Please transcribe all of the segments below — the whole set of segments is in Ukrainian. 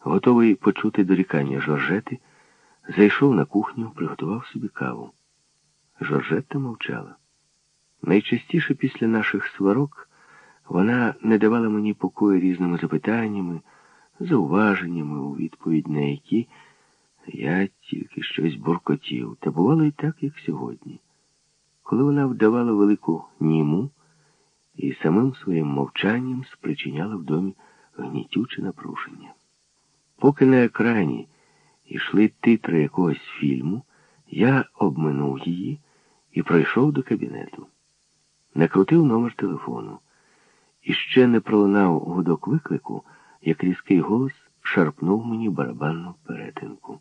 готовий почути дорікання Жоржети, зайшов на кухню, приготував собі каву. Жоржетта мовчала. Найчастіше після наших сварок вона не давала мені покою різними запитаннями, зауваженнями, у відповідь на які я тільки щось буркотів, та бувало і так, як сьогодні. Коли вона вдавала велику німу і самим своїм мовчанням спричиняла в домі гнітюче напруження. Поки на екрані йшли титри якогось фільму, я обминув її і пройшов до кабінету. Накрутив номер телефону. І ще не пролунав гудок виклику, як різкий голос шарпнув мені барабанну перетинку.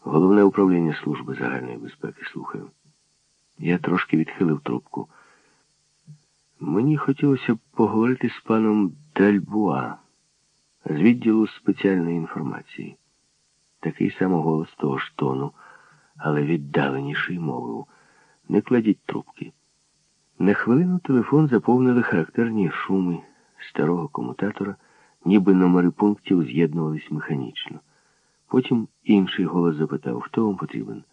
Головне управління служби загальної безпеки слухаю. Я трошки відхилив трубку. Мені хотілося поговорити з паном Дальбуа з відділу спеціальної інформації. Такий самоголос того ж тону, але віддаленіший мовив. Не кладіть трубки. На хвилину телефон заповнили характерні шуми старого комутатора, ніби номери пунктів з'єднувались механічно. Потім інший голос запитав, хто вам потрібен.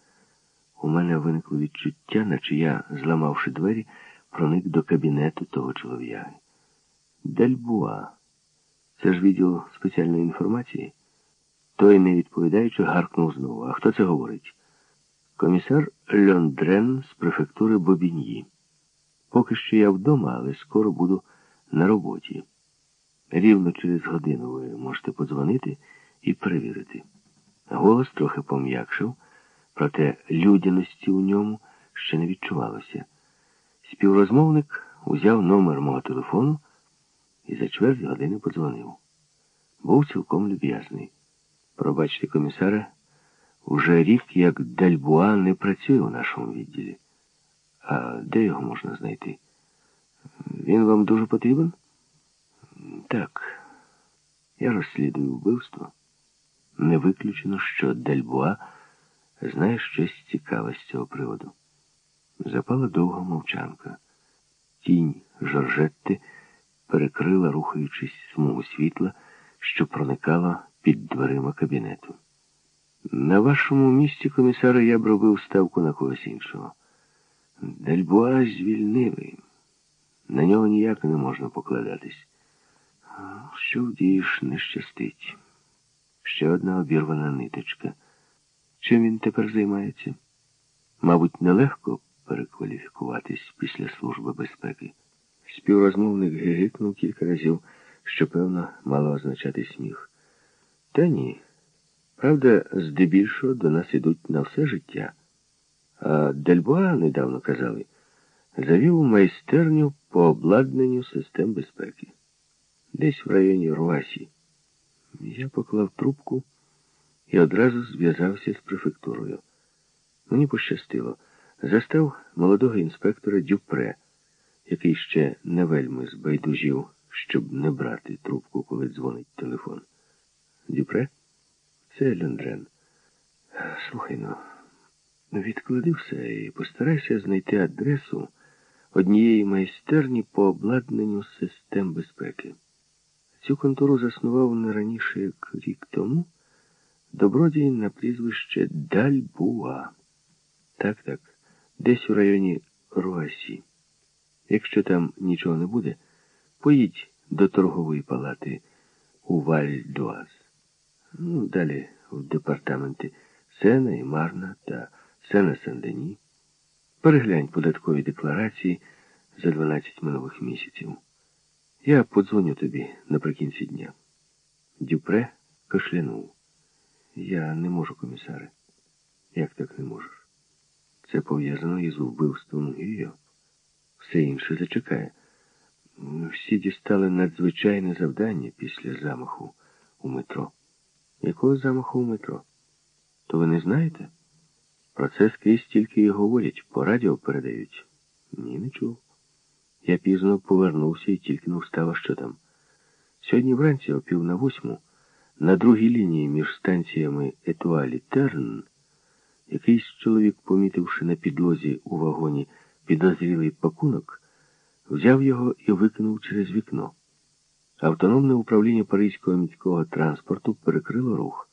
У мене виникло відчуття, наче я, зламавши двері, проник до кабінету того чолов'яги. Дельбуа. Це ж відділ спеціальної інформації. Той, не відповідаючи, гаркнув знову. А хто це говорить? Комісар Льондрен з префектури Бобіньї. Поки що я вдома, але скоро буду на роботі. Рівно через годину ви можете подзвонити і перевірити. Голос трохи пом'якшив, проте людяності у ньому ще не відчувалося. Співрозмовник узяв номер мого телефону і за чверть години подзвонив. Був цілком люб'язний. Пробачте, комісаре, уже рік як Дальбуа не працює у нашому відділі. А де його можна знайти? Він вам дуже потрібен? Так. Я розслідую вбивство. Не виключено, що Дельбуа знає щось цікаве з цього приводу. Запала довга мовчанка. Тінь Жоржетти перекрила, рухаючись смугу світла, що проникала під дверима кабінету. На вашому місці, комісаре, я б робив ставку на когось іншого. Дельбуа звільнили. На нього ніяк не можна покладатись. Що вдієш, не щастить. Ще одна обірвана ниточка. Чим він тепер займається? Мабуть, нелегко перекваліфікуватись після служби безпеки. Співрозмовник гигикнув кілька разів, що, певно, мало означати сміх. Та ні. Правда, здебільшого до нас ідуть на все життя. А Дельбуа, недавно казали, завів майстерню по обладнанню систем безпеки. Десь в районі Руасі. Я поклав трубку і одразу зв'язався з префектурою. Мені пощастило. Застав молодого інспектора Дюпре, який ще не вельми збайдужів, щоб не брати трубку, коли дзвонить телефон. Дюпре? Це Льондрен. Слухай ну. Відклади все і постарайся знайти адресу однієї майстерні по обладнанню систем безпеки. Цю контору заснував не раніше, як рік тому, добродій на прізвище Дальбуа. Так, так, десь у районі Руасі. Якщо там нічого не буде, поїдь до торгової палати у Валь-Дуаз. Ну, далі в департаменти Сена і Марна та Сена Сен-Дені. Переглянь податкові декларації за 12 минулих місяців. Я подзвоню тобі наприкінці дня. Дюпре кашлянув. Я не можу, комісаре. Як так не можеш? Це пов'язано із вбивством Гіо. Все інше зачекає. Всі дістали надзвичайне завдання після замаху у метро. Якого замаху у метро? То ви не знаєте? Про це скрізь тільки і говорять, по радіо передають. Ні, не чув. Я пізно повернувся і тільки не встав, що там. Сьогодні вранці, о пів на восьму, на другій лінії між станціями Етуалі Терн, якийсь чоловік, помітивши на підлозі у вагоні підозрілий пакунок, взяв його і викинув через вікно. Автономне управління Паризького міського транспорту перекрило рух.